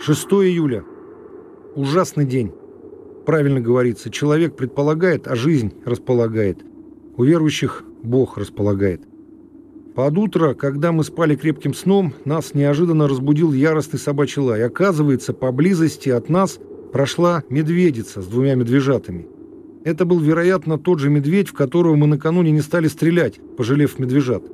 6 июля. Ужасный день. Правильно говорится, человек предполагает, а жизнь располагает. У верующих Бог располагает. Под утро, когда мы спали крепким сном, нас неожиданно разбудил яростный собачий лай. Оказывается, поблизости от нас прошла медведица с двумя медвежатами. Это был, вероятно, тот же медведь, в которого мы накануне не стали стрелять, пожалев медвежат.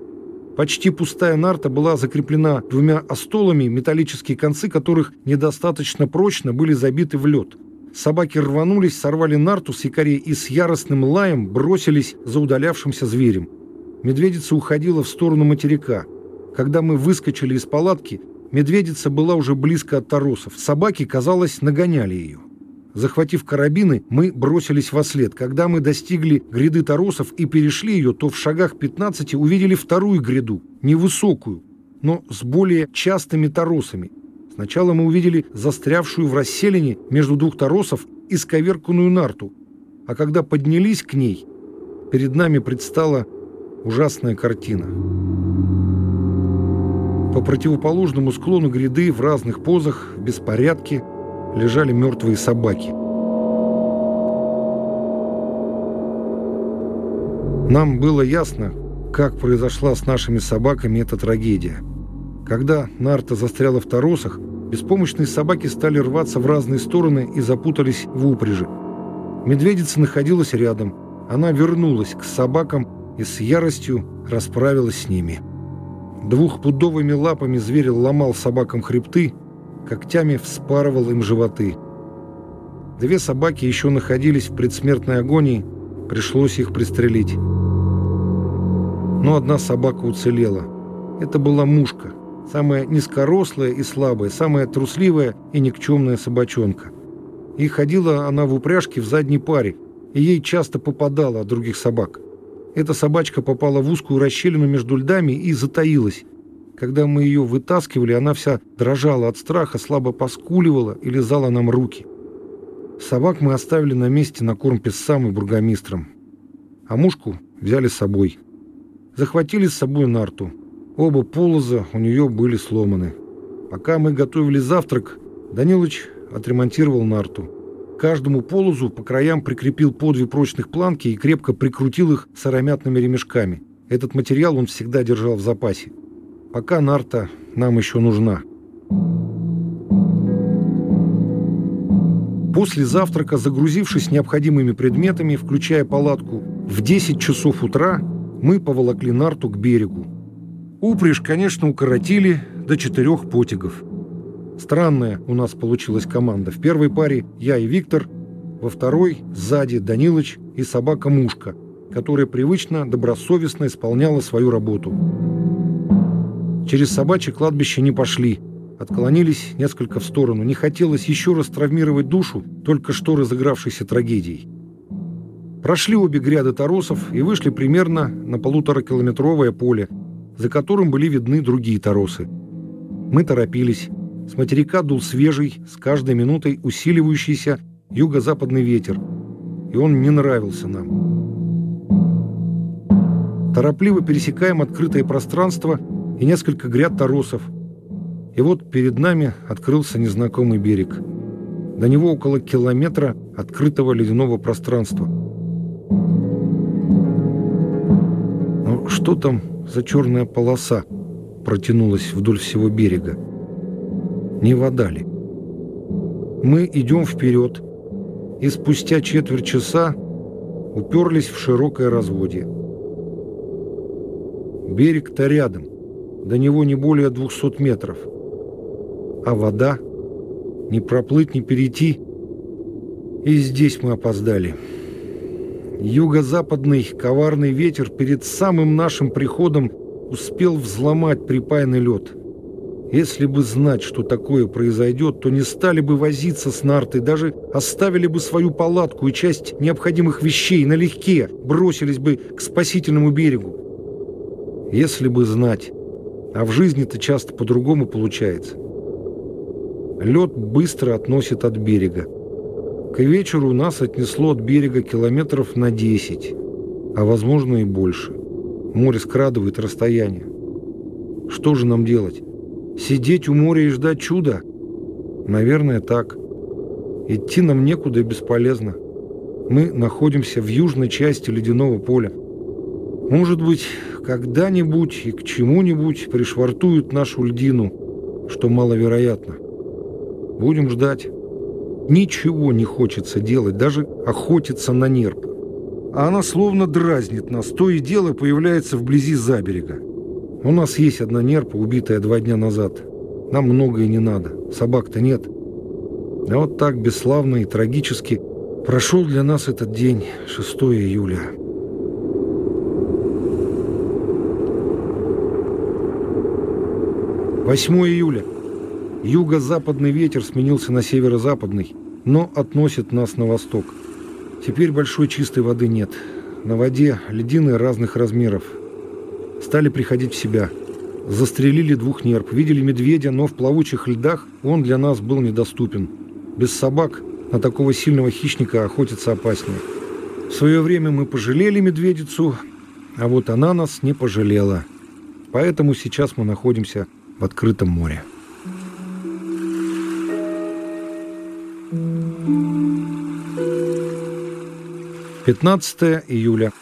Почти пустая нарта была закреплена двумя остолами, металлические концы которых недостаточно прочно были забиты в лед. Собаки рванулись, сорвали нарту с якорей и с яростным лаем бросились за удалявшимся зверем. Медведица уходила в сторону материка. Когда мы выскочили из палатки, медведица была уже близко от торосов. Собаки, казалось, нагоняли ее. Захватив карабины, мы бросились во след. Когда мы достигли гряды торосов и перешли ее, то в шагах 15 увидели вторую гряду, невысокую, но с более частыми торосами. Сначала мы увидели застрявшую в расселине между двух торосов исковерканную нарту, а когда поднялись к ней, перед нами предстала ужасная картина. По противоположному склону гряды в разных позах, в беспорядке – лежали мертвые собаки. Нам было ясно, как произошла с нашими собаками эта трагедия. Когда нарта застряла в торосах, беспомощные собаки стали рваться в разные стороны и запутались в упряжи. Медведица находилась рядом. Она вернулась к собакам и с яростью расправилась с ними. Двухпудовыми лапами зверь ломал собакам хребты, когтями вспарывал им животы. Две собаки еще находились в предсмертной агонии, пришлось их пристрелить. Но одна собака уцелела. Это была мушка, самая низкорослая и слабая, самая трусливая и никчемная собачонка. И ходила она в упряжке в задней паре, и ей часто попадала от других собак. Эта собачка попала в узкую расщелину между льдами и затаилась, когда мы ее вытаскивали, она вся дрожала от страха, слабо поскуливала и лизала нам руки. Собак мы оставили на месте на корм песцам и бургомистрам. А мушку взяли с собой. Захватили с собой нарту. Оба полоза у нее были сломаны. Пока мы готовили завтрак, Данилыч отремонтировал нарту. Каждому полозу по краям прикрепил по две прочных планки и крепко прикрутил их сыромятными ремешками. Этот материал он всегда держал в запасе. Пока нарта нам еще нужна. После завтрака, загрузившись необходимыми предметами, включая палатку, в 10 часов утра мы поволокли нарту к берегу. Упряжь, конечно, укоротили до четырех потягов. Странная у нас получилась команда. В первой паре я и Виктор, во второй сзади Данилыч и собака-мушка, которая привычно, добросовестно исполняла свою работу. Через собачье кладбище не пошли. Отклонились несколько в сторону. Не хотелось еще раз травмировать душу только что разыгравшейся трагедией. Прошли обе гряды торосов и вышли примерно на полуторакилометровое поле, за которым были видны другие торосы. Мы торопились. С материка дул свежий, с каждой минутой усиливающийся юго-западный ветер, и он не нравился нам. Торопливо пересекаем открытое пространство – и несколько гряд торосов. И вот перед нами открылся незнакомый берег. До него около километра открытого ледяного пространства. Но что там за черная полоса протянулась вдоль всего берега? Не вода ли? Мы идем вперед, и спустя четверть часа уперлись в широкое разводье. Берег-то рядом – до него не более 200 метров. А вода? Не проплыть, не перейти. И здесь мы опоздали. Юго-западный коварный ветер перед самым нашим приходом успел взломать припаянный лед. Если бы знать, что такое произойдет, то не стали бы возиться с нартой, даже оставили бы свою палатку и часть необходимых вещей налегке, бросились бы к спасительному берегу. Если бы знать... А в жизни-то часто по-другому получается. Лед быстро относит от берега. К вечеру нас отнесло от берега километров на 10, а возможно и больше. Море скрадывает расстояние. Что же нам делать? Сидеть у моря и ждать чуда? Наверное, так. Идти нам некуда и бесполезно. Мы находимся в южной части ледяного поля. Может быть, когда-нибудь и к чему-нибудь пришвартуют нашу льдину, что маловероятно. Будем ждать. Ничего не хочется делать, даже охотиться на нерп. А она словно дразнит нас, то и дело появляется вблизи заберега. У нас есть одна нерпа, убитая два дня назад. Нам многое не надо, собак-то нет. А вот так бесславно и трагически прошел для нас этот день, 6 июля. Восьмое июля. Юго-западный ветер сменился на северо-западный, но относит нас на восток. Теперь большой чистой воды нет. На воде льдины разных размеров. Стали приходить в себя. Застрелили двух нерп, видели медведя, но в плавучих льдах он для нас был недоступен. Без собак на такого сильного хищника охотиться опаснее. В свое время мы пожалели медведицу, а вот она нас не пожалела. Поэтому сейчас мы находимся в открытом море. 15 июля.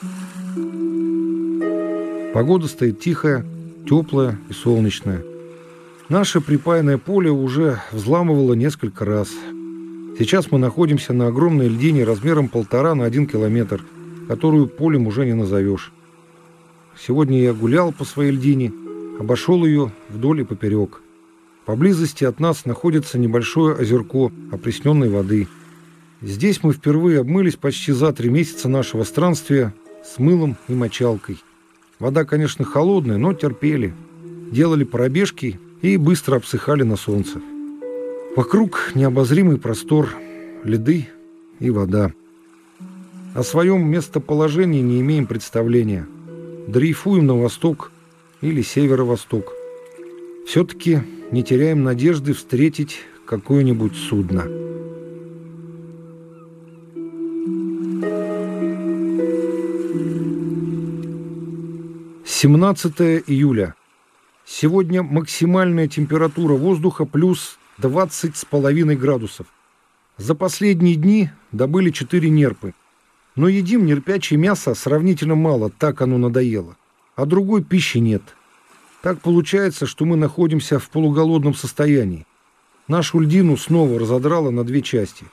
Погода стоит тихая, теплая и солнечная. Наше припаянное поле уже взламывало несколько раз. Сейчас мы находимся на огромной льдине размером полтора на один километр, которую полем уже не назовешь. Сегодня я гулял по своей льдине, обошел ее вдоль и поперек. Поблизости от нас находится небольшое озерко опресненной воды – Здесь мы впервые обмылись почти за три месяца нашего странствия с мылом и мочалкой. Вода, конечно, холодная, но терпели. Делали пробежки и быстро обсыхали на солнце. Вокруг необозримый простор, леды и вода. О своем местоположении не имеем представления. Дрейфуем на восток или северо-восток. Все-таки не теряем надежды встретить какое-нибудь судно. 17 июля. Сегодня максимальная температура воздуха плюс 20,5 градусов. За последние дни добыли 4 нерпы. Но едим нерпячее мясо сравнительно мало, так оно надоело. А другой пищи нет. Так получается, что мы находимся в полуголодном состоянии. Нашу льдину снова разодрало на две части.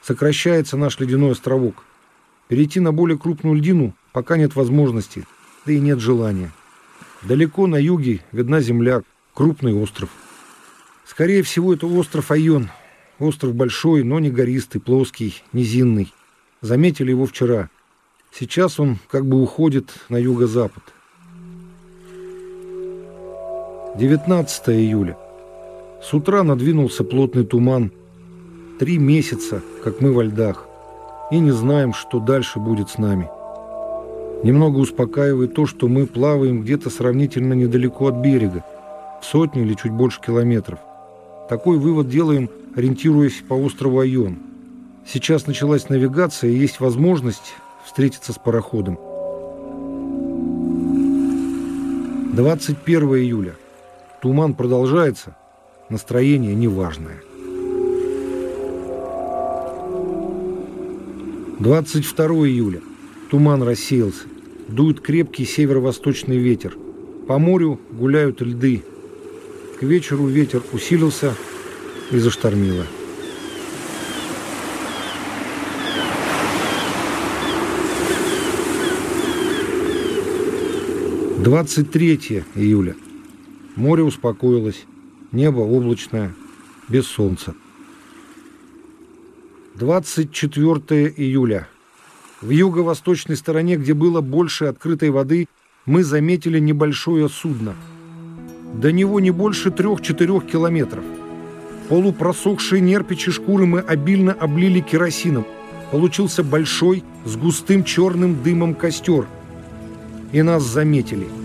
Сокращается наш ледяной островок. Перейти на более крупную льдину пока нет возможности – да и нет желания. Далеко на юге видна земля, крупный остров. Скорее всего, это остров Айон. Остров большой, но не гористый, плоский, низинный. Заметили его вчера. Сейчас он как бы уходит на юго-запад. 19 июля. С утра надвинулся плотный туман. Три месяца, как мы во льдах. И не знаем, что дальше будет с нами. Немного успокаивает то, что мы плаваем где-то сравнительно недалеко от берега, в сотни или чуть больше километров. Такой вывод делаем, ориентируясь по острову Айон. Сейчас началась навигация и есть возможность встретиться с пароходом. 21 июля. Туман продолжается, настроение неважное. 22 июля. Туман рассеялся. Дует крепкий северо-восточный ветер. По морю гуляют льды. К вечеру ветер усилился и заштормило. Двадцать третье июля. Море успокоилось. Небо облачное, без солнца. 24 июля. В юго-восточной стороне, где было больше открытой воды, мы заметили небольшое судно. До него не больше трех-четырех километров. Полупросохшие нерпичи шкуры мы обильно облили керосином. Получился большой, с густым черным дымом костер. И нас заметили –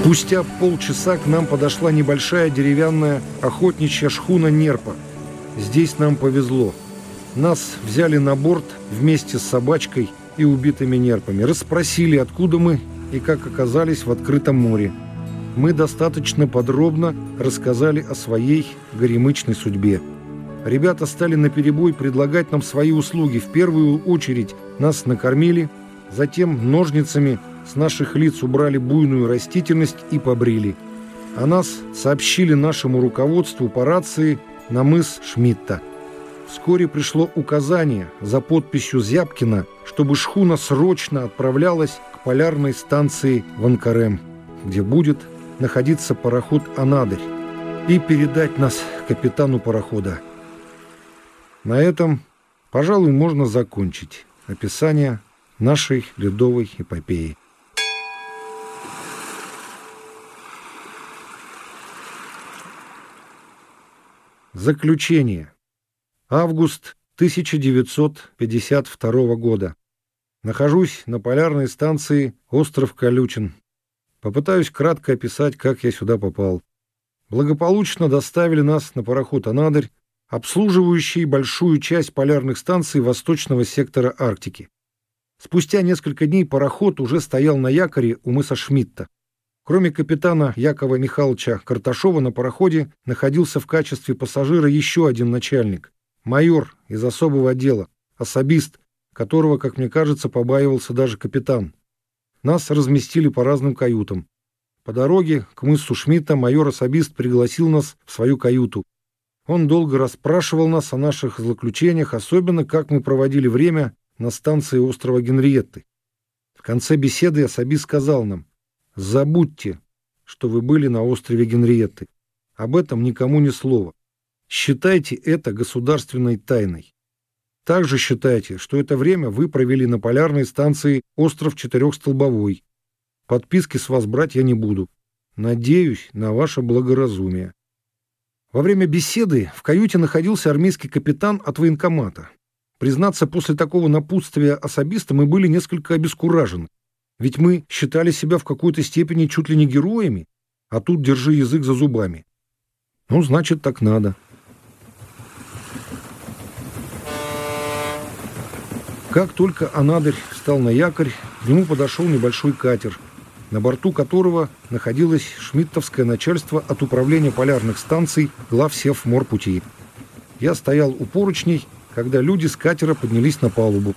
Спустя полчаса к нам подошла небольшая деревянная охотничья шхуна «Нерпа». Здесь нам повезло. Нас взяли на борт вместе с собачкой и убитыми нерпами. Расспросили, откуда мы и как оказались в открытом море. Мы достаточно подробно рассказали о своей горемычной судьбе. Ребята стали наперебой предлагать нам свои услуги. В первую очередь нас накормили, затем ножницами с наших лиц убрали буйную растительность и побрили. О нас сообщили нашему руководству по рации на мыс Шмидта. Вскоре пришло указание за подписью Зябкина, чтобы шхуна срочно отправлялась к полярной станции Ванкарем, где будет находиться пароход «Анадырь», и передать нас капитану парохода. На этом, пожалуй, можно закончить описание нашей ледовой эпопеи. Заключение. Август 1952 года. Нахожусь на полярной станции «Остров Колючин». Попытаюсь кратко описать, как я сюда попал. Благополучно доставили нас на пароход «Анадырь», обслуживающий большую часть полярных станций восточного сектора Арктики. Спустя несколько дней пароход уже стоял на якоре у мыса Шмидта. Кроме капитана Якова Михайловича Карташова на пароходе находился в качестве пассажира еще один начальник, майор из особого отдела, особист, которого, как мне кажется, побаивался даже капитан. Нас разместили по разным каютам. По дороге к мысу Шмидта майор-особист пригласил нас в свою каюту. Он долго расспрашивал нас о наших злоключениях, особенно как мы проводили время на станции острова Генриетты. В конце беседы особист сказал нам, Забудьте, что вы были на острове Генриетты. Об этом никому ни слова. Считайте это государственной тайной. Также считайте, что это время вы провели на полярной станции «Остров Четырехстолбовой». Подписки с вас брать я не буду. Надеюсь на ваше благоразумие. Во время беседы в каюте находился армейский капитан от военкомата. Признаться, после такого напутствия особиста мы были несколько обескуражены. Ведь мы считали себя в какой-то степени чуть ли не героями, а тут держи язык за зубами. Ну, значит, так надо. Как только Анадырь встал на якорь, к нему подошел небольшой катер, на борту которого находилось шмидтовское начальство от управления полярных станций главсев морпути. Я стоял у поручней, когда люди с катера поднялись на палубу.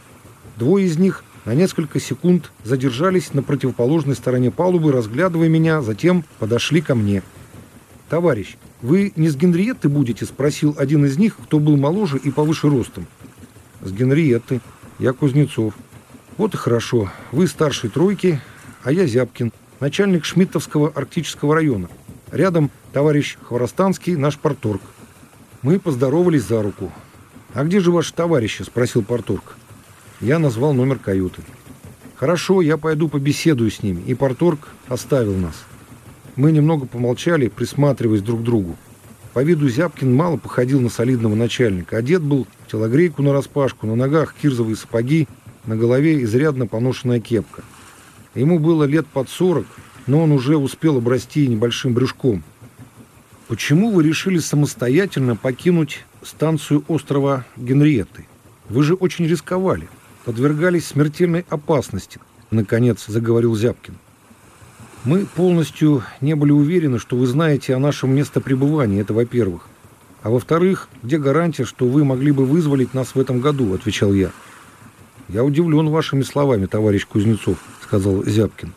Двое из них на несколько секунд задержались на противоположной стороне палубы, разглядывая меня, затем подошли ко мне. «Товарищ, вы не с Генриетты будете?» – спросил один из них, кто был моложе и повыше ростом. «С Генриетты. Я Кузнецов». «Вот и хорошо. Вы старший тройки, а я Зябкин, начальник Шмидтовского арктического района. Рядом товарищ Хворостанский, наш порторг». Мы поздоровались за руку. «А где же ваши товарищи?» – спросил порторг. Я назвал номер каюты. «Хорошо, я пойду побеседую с ними». И порторг оставил нас. Мы немного помолчали, присматриваясь друг к другу. По виду Зябкин мало походил на солидного начальника. Одет был в телогрейку нараспашку, на ногах кирзовые сапоги, на голове изрядно поношенная кепка. Ему было лет под сорок, но он уже успел обрасти небольшим брюшком. «Почему вы решили самостоятельно покинуть станцию острова Генриетты? Вы же очень рисковали» подвергались смертельной опасности, наконец заговорил Зябкин. Мы полностью не были уверены, что вы знаете о нашем местопребывании, это во-первых. А во-вторых, где гарантия, что вы могли бы вызволить нас в этом году, отвечал я. Я удивлен вашими словами, товарищ Кузнецов, сказал Зябкин.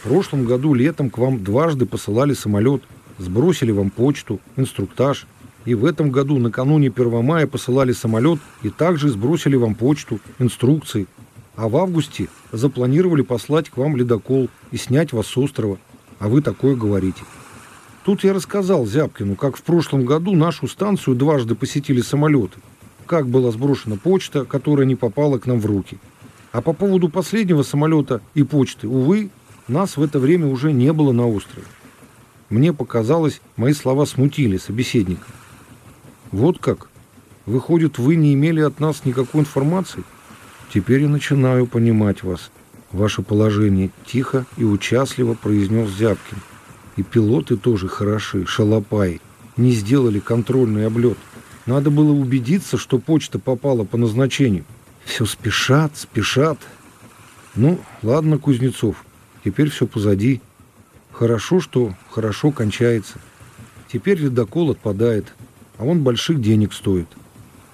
В прошлом году летом к вам дважды посылали самолет, сбросили вам почту, инструктаж, и в этом году накануне 1 мая посылали самолет и также сбросили вам почту, инструкции. А в августе запланировали послать к вам ледокол и снять вас с острова. А вы такое говорите. Тут я рассказал Зябкину, как в прошлом году нашу станцию дважды посетили самолеты. Как была сброшена почта, которая не попала к нам в руки. А по поводу последнего самолета и почты, увы, нас в это время уже не было на острове. Мне показалось, мои слова смутили собеседника. Вот как? Выходит, вы не имели от нас никакой информации? Теперь я начинаю понимать вас. Ваше положение тихо и участливо произнес Зябкин. И пилоты тоже хороши, шалопаи. Не сделали контрольный облет. Надо было убедиться, что почта попала по назначению. Все спешат, спешат. Ну, ладно, Кузнецов, Теперь все позади. Хорошо, что хорошо кончается. Теперь ледокол отпадает, а он больших денег стоит.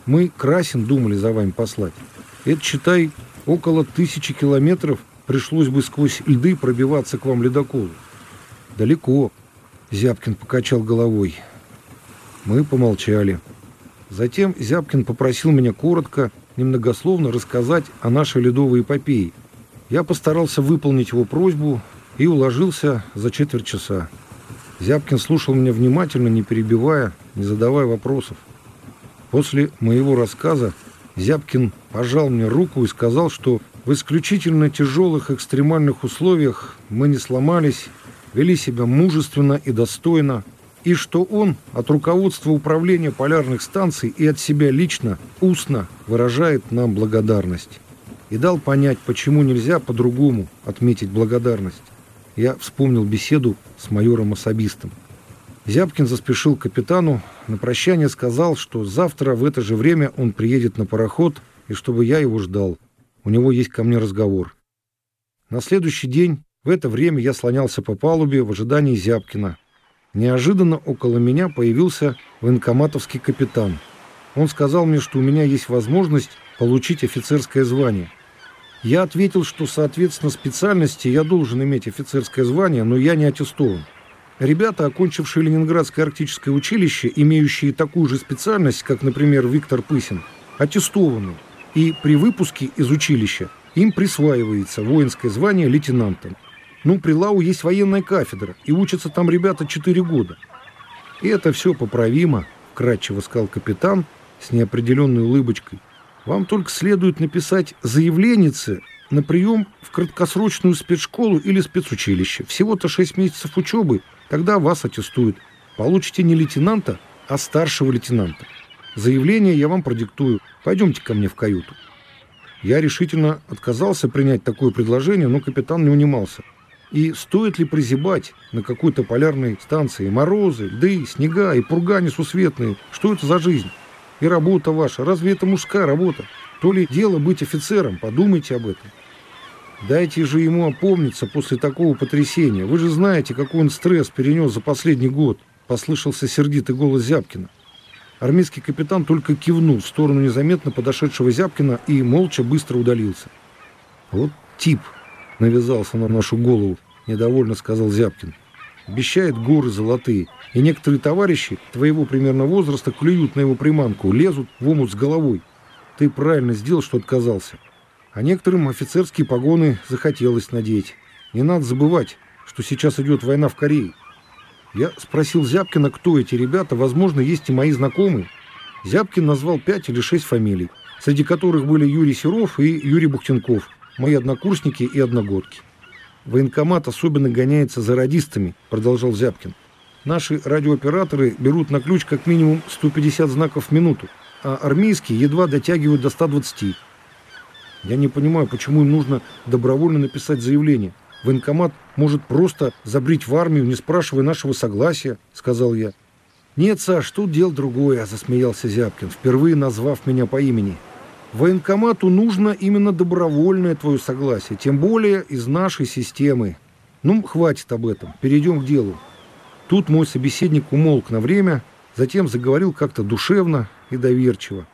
Мы Красин думали за вами послать. Это, считай, около тысячи километров пришлось бы сквозь льды пробиваться к вам ледоколу. Далеко. Зябкин покачал головой. Мы помолчали. Затем Зябкин попросил меня коротко, немногословно рассказать о нашей ледовой эпопее. Я постарался выполнить его просьбу и уложился за четверть часа. Зябкин слушал меня внимательно, не перебивая, не задавая вопросов. После моего рассказа Зябкин пожал мне руку и сказал, что в исключительно тяжелых экстремальных условиях мы не сломались, вели себя мужественно и достойно, и что он от руководства управления полярных станций и от себя лично устно выражает нам благодарность. И дал понять, почему нельзя по-другому отметить благодарность. Я вспомнил беседу с майором-особистом. Зябкин заспешил к капитану, на прощание сказал, что завтра в это же время он приедет на пароход, и чтобы я его ждал. У него есть ко мне разговор. На следующий день в это время я слонялся по палубе в ожидании Зябкина, Неожиданно около меня появился военкоматовский капитан. Он сказал мне, что у меня есть возможность получить офицерское звание. Я ответил, что соответственно специальности я должен иметь офицерское звание, но я не аттестован. Ребята, окончившие Ленинградское арктическое училище, имеющие такую же специальность, как, например, Виктор Пысин, аттестованы. И при выпуске из училища им присваивается воинское звание лейтенанта. Ну, при ЛАУ есть военная кафедра, и учатся там ребята 4 года. И это все поправимо, кратчево сказал капитан с неопределенной улыбочкой. Вам только следует написать заявленице на прием в краткосрочную спецшколу или спецучилище. Всего-то 6 месяцев учебы, тогда вас аттестуют. Получите не лейтенанта, а старшего лейтенанта. Заявление я вам продиктую. Пойдемте ко мне в каюту. Я решительно отказался принять такое предложение, но капитан не унимался. И стоит ли прозябать на какой-то полярной станции? Морозы, льды, снега и пурга несусветные. Что это за жизнь? И работа ваша. Разве это мужская работа? То ли дело быть офицером? Подумайте об этом. Дайте же ему опомниться после такого потрясения. Вы же знаете, какой он стресс перенес за последний год. Послышался сердитый голос Зябкина. Армейский капитан только кивнул в сторону незаметно подошедшего Зябкина и молча быстро удалился. Вот тип, навязался на нашу голову, недовольно сказал Зябкин. Обещает горы золотые. И некоторые товарищи твоего примерно возраста клюют на его приманку, лезут в омут с головой. Ты правильно сделал, что отказался. А некоторым офицерские погоны захотелось надеть. Не надо забывать, что сейчас идет война в Корее. Я спросил Зябкина, кто эти ребята, возможно, есть и мои знакомые. Зябкин назвал пять или шесть фамилий, среди которых были Юрий Серов и Юрий Бухтенков – мои однокурсники и одногодки. Военкомат особенно гоняется за радистами, продолжал Зябкин. Наши радиооператоры берут на ключ как минимум 150 знаков в минуту, а армейские едва дотягивают до 120. Я не понимаю, почему им нужно добровольно написать заявление. Военкомат может просто забрить в армию, не спрашивая нашего согласия, сказал я. Нет, Саш, тут дело другое, засмеялся Зябкин, впервые назвав меня по имени. Военкомату нужно именно добровольное твое согласие, тем более из нашей системы. Ну, хватит об этом, перейдем к делу. Тут мой собеседник умолк на время, затем заговорил как-то душевно и доверчиво.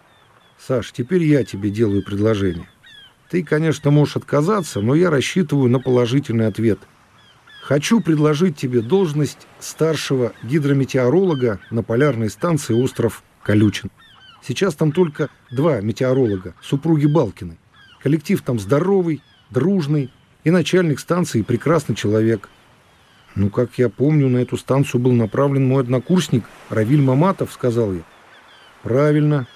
Саш, теперь я тебе делаю предложение. Ты, конечно, можешь отказаться, но я рассчитываю на положительный ответ. Хочу предложить тебе должность старшего гидрометеоролога на полярной станции остров Колючин. Сейчас там только два метеоролога, супруги Балкины. Коллектив там здоровый, дружный, и начальник станции прекрасный человек. Ну, как я помню, на эту станцию был направлен мой однокурсник Равиль Маматов, сказал я. Правильно.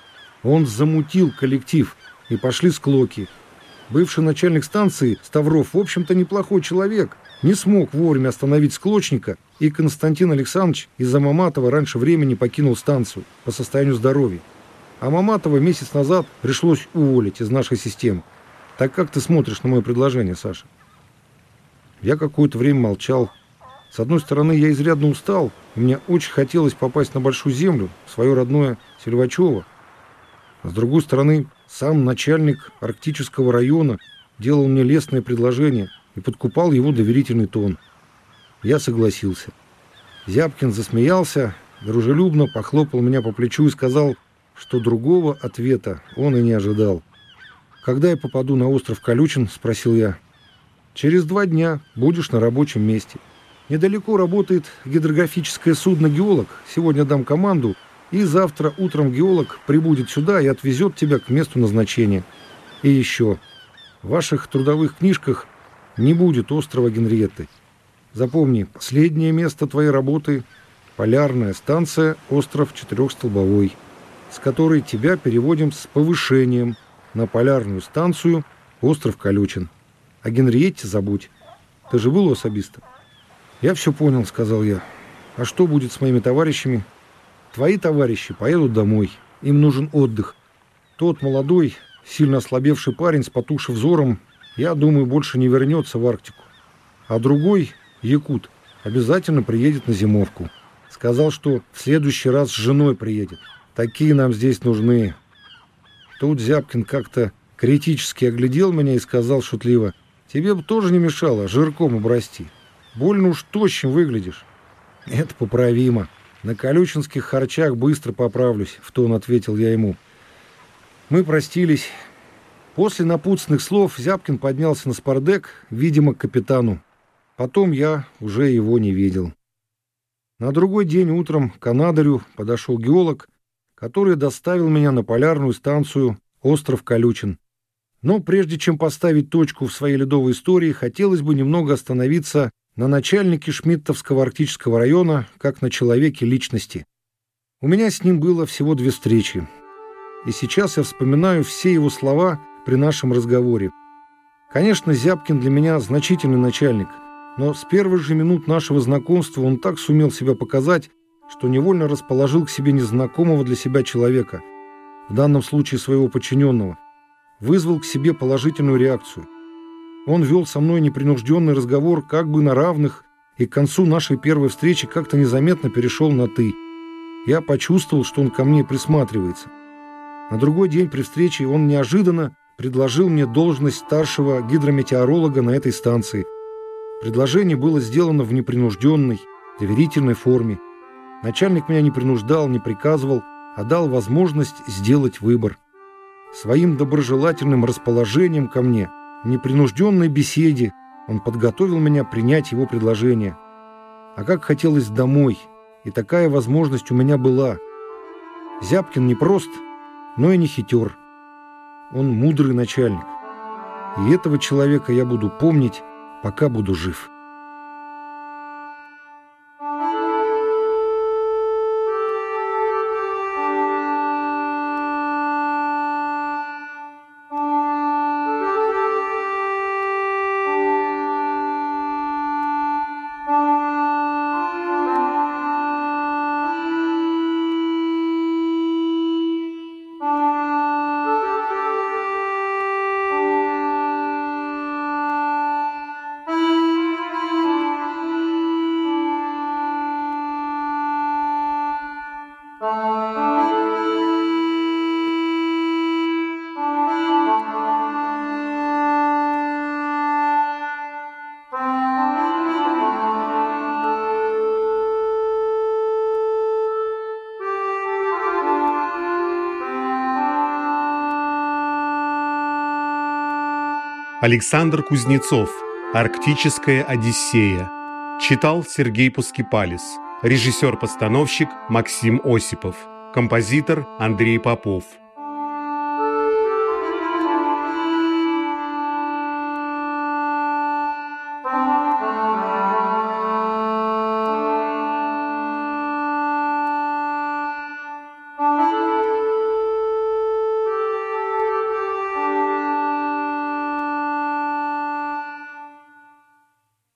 Он замутил коллектив, и пошли склоки. Бывший начальник станции Ставров, в общем-то, неплохой человек. Не смог вовремя остановить склочника, и Константин Александрович из-за Маматова раньше времени покинул станцию по состоянию здоровья. А Маматова месяц назад пришлось уволить из нашей системы. Так как ты смотришь на мое предложение, Саша? Я какое-то время молчал. С одной стороны, я изрядно устал, и мне очень хотелось попасть на Большую Землю, в свое родное Сельвачево. А с другой стороны, сам начальник арктического района делал мне лестное предложение, и подкупал его доверительный тон. Я согласился. Зябкин засмеялся, дружелюбно похлопал меня по плечу и сказал, что другого ответа он и не ожидал. «Когда я попаду на остров Колючин?» – спросил я. «Через два дня будешь на рабочем месте. Недалеко работает гидрографическое судно «Геолог». Сегодня дам команду, и завтра утром геолог прибудет сюда и отвезет тебя к месту назначения. И еще. В ваших трудовых книжках не будет острова Генриетты. Запомни, последнее место твоей работы – полярная станция «Остров Четырехстолбовой», с которой тебя переводим с повышением на полярную станцию «Остров Колючин». О Генриетте забудь. Ты же был у особиста? Я все понял, сказал я. А что будет с моими товарищами? Твои товарищи поедут домой. Им нужен отдых. Тот молодой, сильно ослабевший парень с потухшим взором, я думаю, больше не вернется в Арктику. А другой, якут, обязательно приедет на зимовку. Сказал, что в следующий раз с женой приедет. Такие нам здесь нужны. Тут Зябкин как-то критически оглядел меня и сказал шутливо, «Тебе бы тоже не мешало жирком обрасти. Больно уж тощим выглядишь». «Это поправимо. На колючинских харчах быстро поправлюсь», — в тон ответил я ему. Мы простились. После напутственных слов Зябкин поднялся на спардек, видимо, к капитану. Потом я уже его не видел. На другой день утром к Анадырю подошел геолог, который доставил меня на полярную станцию «Остров Колючин». Но прежде чем поставить точку в своей ледовой истории, хотелось бы немного остановиться на начальнике Шмидтовского арктического района, как на человеке личности. У меня с ним было всего две встречи. И сейчас я вспоминаю все его слова при нашем разговоре. Конечно, Зябкин для меня значительный начальник, но с первых же минут нашего знакомства он так сумел себя показать, что невольно расположил к себе незнакомого для себя человека, в данном случае своего подчиненного, вызвал к себе положительную реакцию. Он вел со мной непринужденный разговор как бы на равных, и к концу нашей первой встречи как-то незаметно перешел на «ты». Я почувствовал, что он ко мне присматривается. На другой день при встрече он неожиданно предложил мне должность старшего гидрометеоролога на этой станции. Предложение было сделано в непринужденной, доверительной форме. Начальник меня не принуждал, не приказывал, а дал возможность сделать выбор. Своим доброжелательным расположением ко мне, непринужденной беседе, он подготовил меня принять его предложение. А как хотелось домой, и такая возможность у меня была. Зябкин не прост, но и не хитер. Он мудрый начальник. И этого человека я буду помнить, пока буду жив». Александр Кузнецов. Арктическая Одиссея. Читал Сергей Пускипалис. Режиссер-постановщик Максим Осипов. Композитор Андрей Попов.